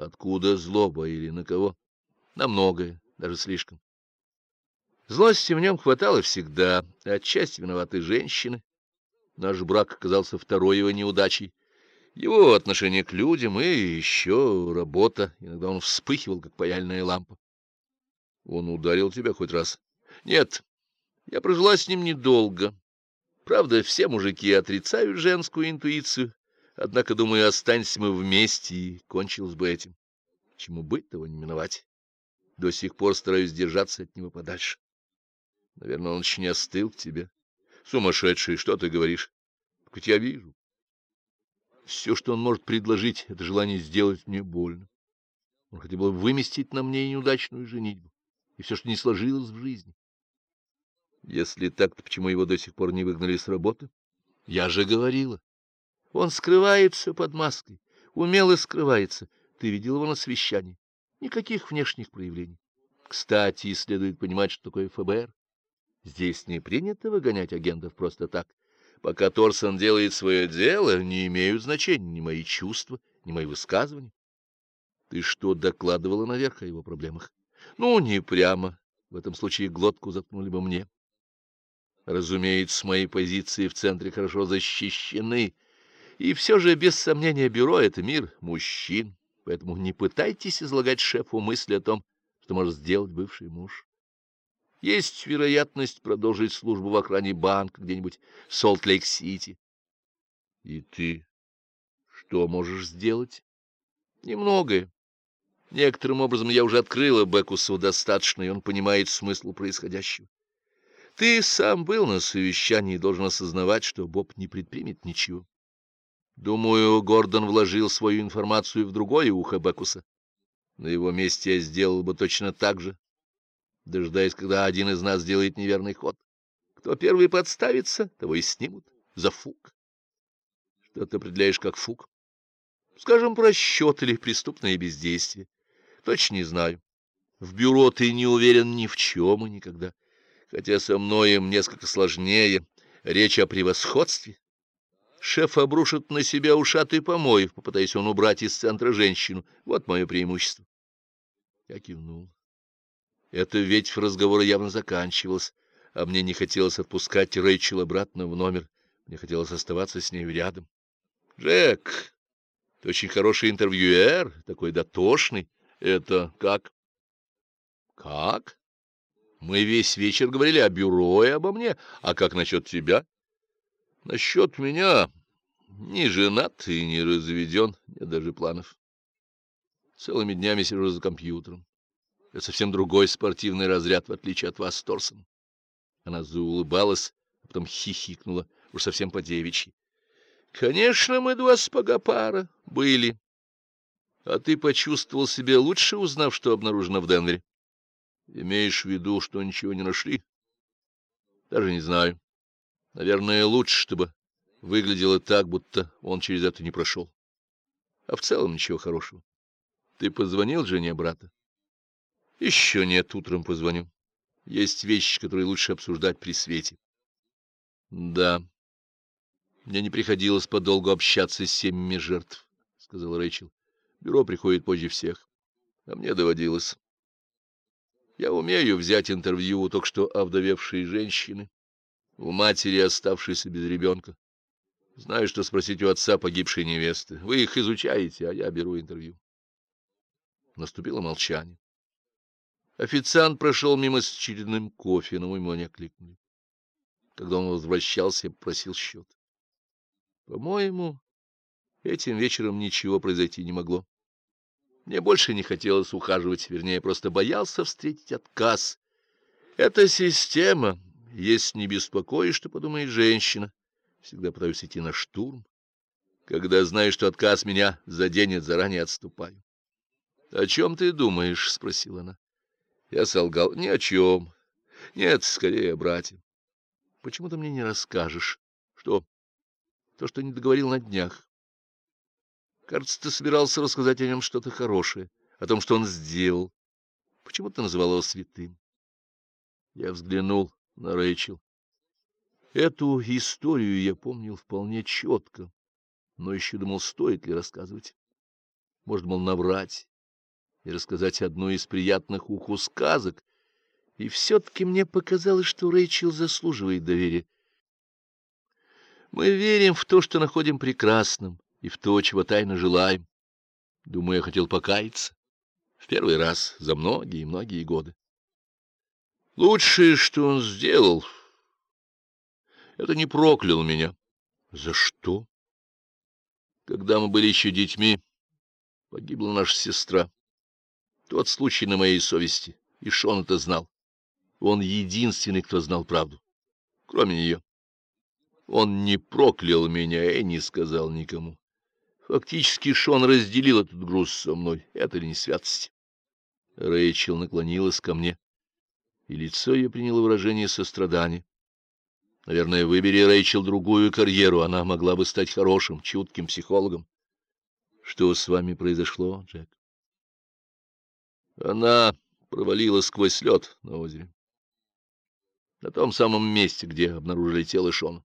Откуда злоба или на кого? На многое, даже слишком. Злости в нем хватало всегда, отчасти виноваты женщины. Наш брак оказался второй его неудачей. Его отношение к людям и еще работа. Иногда он вспыхивал, как паяльная лампа. Он ударил тебя хоть раз? Нет, я прожила с ним недолго. Правда, все мужики отрицают женскую интуицию. Однако, думаю, останься мы вместе, и кончилось бы этим. Чему быть, того не миновать. До сих пор стараюсь держаться от него подальше. Наверное, он не остыл к тебе. Сумасшедший, что ты говоришь? Хоть я вижу. Все, что он может предложить, — это желание сделать мне больно. Он хотел бы выместить на мне неудачную женитьбу и все, что не сложилось в жизни. Если так, то почему его до сих пор не выгнали с работы? Я же говорила. Он скрывается под маской, умело скрывается. Ты видел его на совещании. Никаких внешних проявлений. Кстати, следует понимать, что такое ФБР. Здесь не принято выгонять агентов просто так. Пока Торсон делает свое дело, не имеют значения ни мои чувства, ни мои высказывания. Ты что, докладывала наверх о его проблемах? Ну, не прямо. В этом случае глотку заткнули бы мне. Разумеется, мои позиции в центре хорошо защищены. И все же, без сомнения, бюро — это мир мужчин. Поэтому не пытайтесь излагать шефу мысли о том, что может сделать бывший муж. Есть вероятность продолжить службу в охране банка где-нибудь в Солт-Лейк-Сити. И ты что можешь сделать? Немногое. Некоторым образом я уже открыла Бекусу достаточно, и он понимает смысл происходящего. Ты сам был на совещании и должен осознавать, что Боб не предпримет ничего. Думаю, Гордон вложил свою информацию в другое ухо Бекуса. На его месте я сделал бы точно так же, дожидаясь, когда один из нас сделает неверный ход. Кто первый подставится, того и снимут за фук. Что ты определяешь как фук? Скажем, просчет или преступное бездействие. Точно не знаю. В бюро ты не уверен ни в чем и никогда. Хотя со мной им несколько сложнее. Речь о превосходстве. Шеф обрушит на себя ушатый помоев, попытаясь он убрать из центра женщину. Вот мое преимущество. Я кивнул. Это ведь в разговоре явно заканчивалось, а мне не хотелось отпускать Рэйчел обратно в номер. Мне хотелось оставаться с ней рядом. — Джек, ты очень хороший интервьюер, такой дотошный. Это как? — Как? Мы весь вечер говорили о бюро и обо мне. А как насчет тебя? — Насчет меня не женат и не разведен, нет даже планов. Целыми днями сижу за компьютером. Это совсем другой спортивный разряд, в отличие от вас, Торсон. Она заулыбалась, а потом хихикнула, уж совсем по-девичьи. — Конечно, мы два спага пара были. А ты почувствовал себя лучше, узнав, что обнаружено в Денвере? Имеешь в виду, что ничего не нашли? Даже не знаю. Наверное, лучше, чтобы выглядело так, будто он через это не прошел. А в целом ничего хорошего. Ты позвонил жене брата? Еще нет, утром позвоню. Есть вещи, которые лучше обсуждать при свете. Да. Мне не приходилось подолгу общаться с семьями жертв, — сказал Рэйчел. Бюро приходит позже всех. А мне доводилось. Я умею взять интервью у только что овдовевшей женщины, у матери, оставшейся без ребенка. Знаю, что спросить у отца погибшей невесты. Вы их изучаете, а я беру интервью. Наступило молчание. Официант прошел мимо с очередным кофе, но ему не окликнули. Когда он возвращался, я попросил счет. По-моему, этим вечером ничего произойти не могло. Мне больше не хотелось ухаживать, вернее, просто боялся встретить отказ. Это система. Если не беспокоишь, что подумает женщина. Всегда пытаюсь идти на штурм. Когда знаю, что отказ меня заденет, заранее отступаю. — О чем ты думаешь? — спросила она. Я солгал. Ни о чем. Нет, скорее о брате. Почему ты мне не расскажешь? Что? То, что не договорил на днях. Кажется, ты собирался рассказать о нем что-то хорошее, о том, что он сделал. Почему ты называл его святым? Я взглянул на Рэйчел. Эту историю я помнил вполне четко, но еще думал, стоит ли рассказывать. Может, мол, наврать. и рассказать одну из приятных уху сказок, и все-таки мне показалось, что Рэйчел заслуживает доверия. Мы верим в то, что находим прекрасным, и в то, чего тайно желаем. Думаю, я хотел покаяться. В первый раз за многие-многие годы. Лучшее, что он сделал, это не проклял меня. За что? Когда мы были еще детьми, погибла наша сестра. Тот случай на моей совести, и Шон это знал. Он единственный, кто знал правду, кроме нее. Он не проклял меня и не сказал никому. Фактически Шон разделил этот груз со мной. Это ли не святость? Рэйчел наклонилась ко мне, и лицо ее приняло выражение сострадания. Наверное, выбери, Рэйчел, другую карьеру, она могла бы стать хорошим, чутким психологом. Что с вами произошло, Джек? Она провалилась сквозь лед на озере на том самом месте, где обнаружили тело Шона.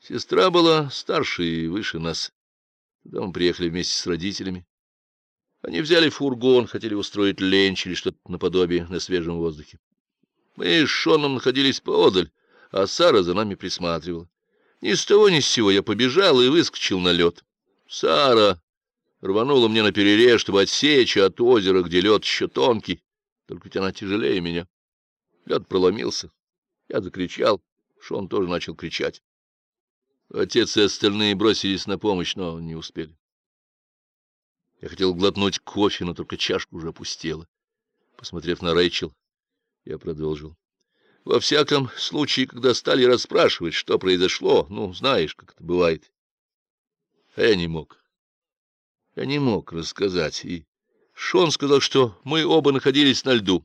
Сестра была старше и выше нас. Тогда мы приехали вместе с родителями. Они взяли фургон, хотели устроить ленч или что-то наподобие на свежем воздухе. Мы с Шоном находились поодаль, а Сара за нами присматривала. Ни с того ни с сего я побежал и выскочил на лед. Сара рванула мне на перерез, чтобы отсечь от озера, где лед еще тонкий, только ведь она тяжелее меня. Лед проломился. Я закричал. Шон тоже начал кричать. Отец и остальные бросились на помощь, но не успели. Я хотел глотнуть кофе, но только чашку уже опустела. Посмотрев на Рэйчел, я продолжил. Во всяком случае, когда стали расспрашивать, что произошло, ну, знаешь, как это бывает. А я не мог. Я не мог рассказать. И Шон сказал, что мы оба находились на льду.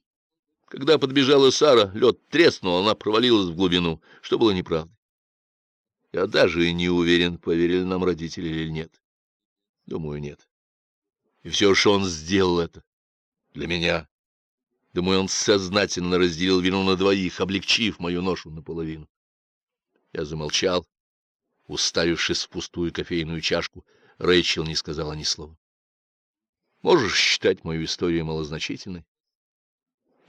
Когда подбежала Сара, лед треснул, она провалилась в глубину, что было неправдой. Я даже и не уверен, поверили нам родители или нет. Думаю, нет. И все же он сделал это. Для меня. Думаю, он сознательно разделил вину на двоих, облегчив мою ношу наполовину. Я замолчал, уставившись в пустую кофейную чашку. Рэйчел не сказала ни слова. Можешь считать мою историю малозначительной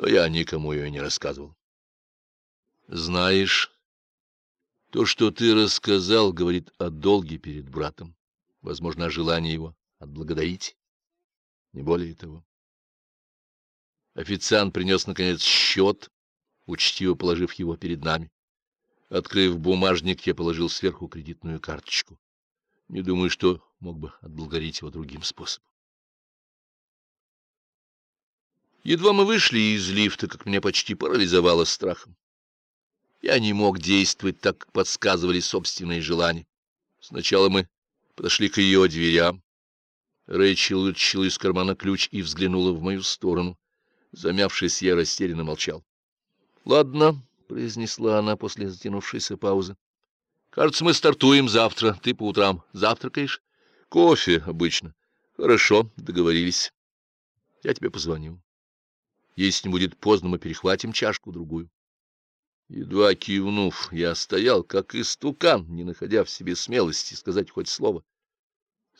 но я никому ее не рассказывал. Знаешь, то, что ты рассказал, говорит о долге перед братом, возможно, о желании его отблагодарить, не более того. Официант принес, наконец, счет, учтиво положив его перед нами. Открыв бумажник, я положил сверху кредитную карточку. Не думаю, что мог бы отблагодарить его другим способом. Едва мы вышли из лифта, как меня почти парализовало страхом. Я не мог действовать так, как подсказывали собственные желания. Сначала мы подошли к ее дверям. Рэйчел вытащила из кармана ключ и взглянула в мою сторону. Замявшись, я растерянно молчал. — Ладно, — произнесла она после затянувшейся паузы. — Кажется, мы стартуем завтра. Ты по утрам завтракаешь? — Кофе обычно. — Хорошо, договорились. Я тебе позвоню. Если не будет поздно, мы перехватим чашку-другую. Едва кивнув, я стоял, как истукан, не находя в себе смелости сказать хоть слово. —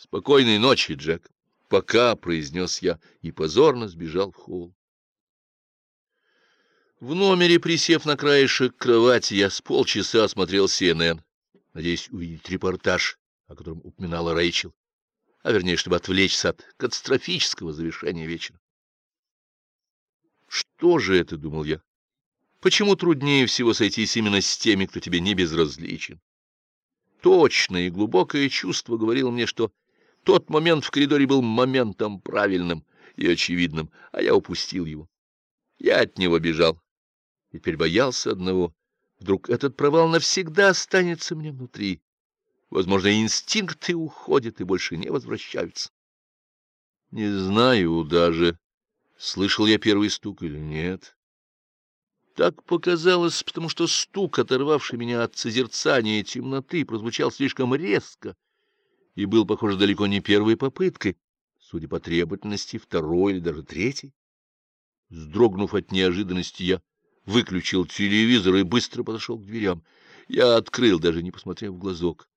Спокойной ночи, Джек. — Пока, — произнес я, и позорно сбежал в холл. В номере, присев на краешек кровати, я с полчаса осмотрел CNN, надеясь увидеть репортаж, о котором упоминала Рэйчел, а вернее, чтобы отвлечься от катастрофического завершения вечера. Что же это, — думал я? Почему труднее всего сойтись именно с теми, кто тебе не безразличен? Точное и глубокое чувство говорило мне, что тот момент в коридоре был моментом правильным и очевидным, а я упустил его. Я от него бежал. И теперь боялся одного. Вдруг этот провал навсегда останется мне внутри. Возможно, инстинкты уходят и больше не возвращаются. Не знаю даже, Слышал я первый стук или нет? Так показалось, потому что стук, оторвавший меня от созерцания темноты, прозвучал слишком резко и был, похоже, далеко не первой попыткой, судя по требовательности, второй или даже третьей. Сдрогнув от неожиданности, я выключил телевизор и быстро подошел к дверям. Я открыл, даже не посмотрев в глазок.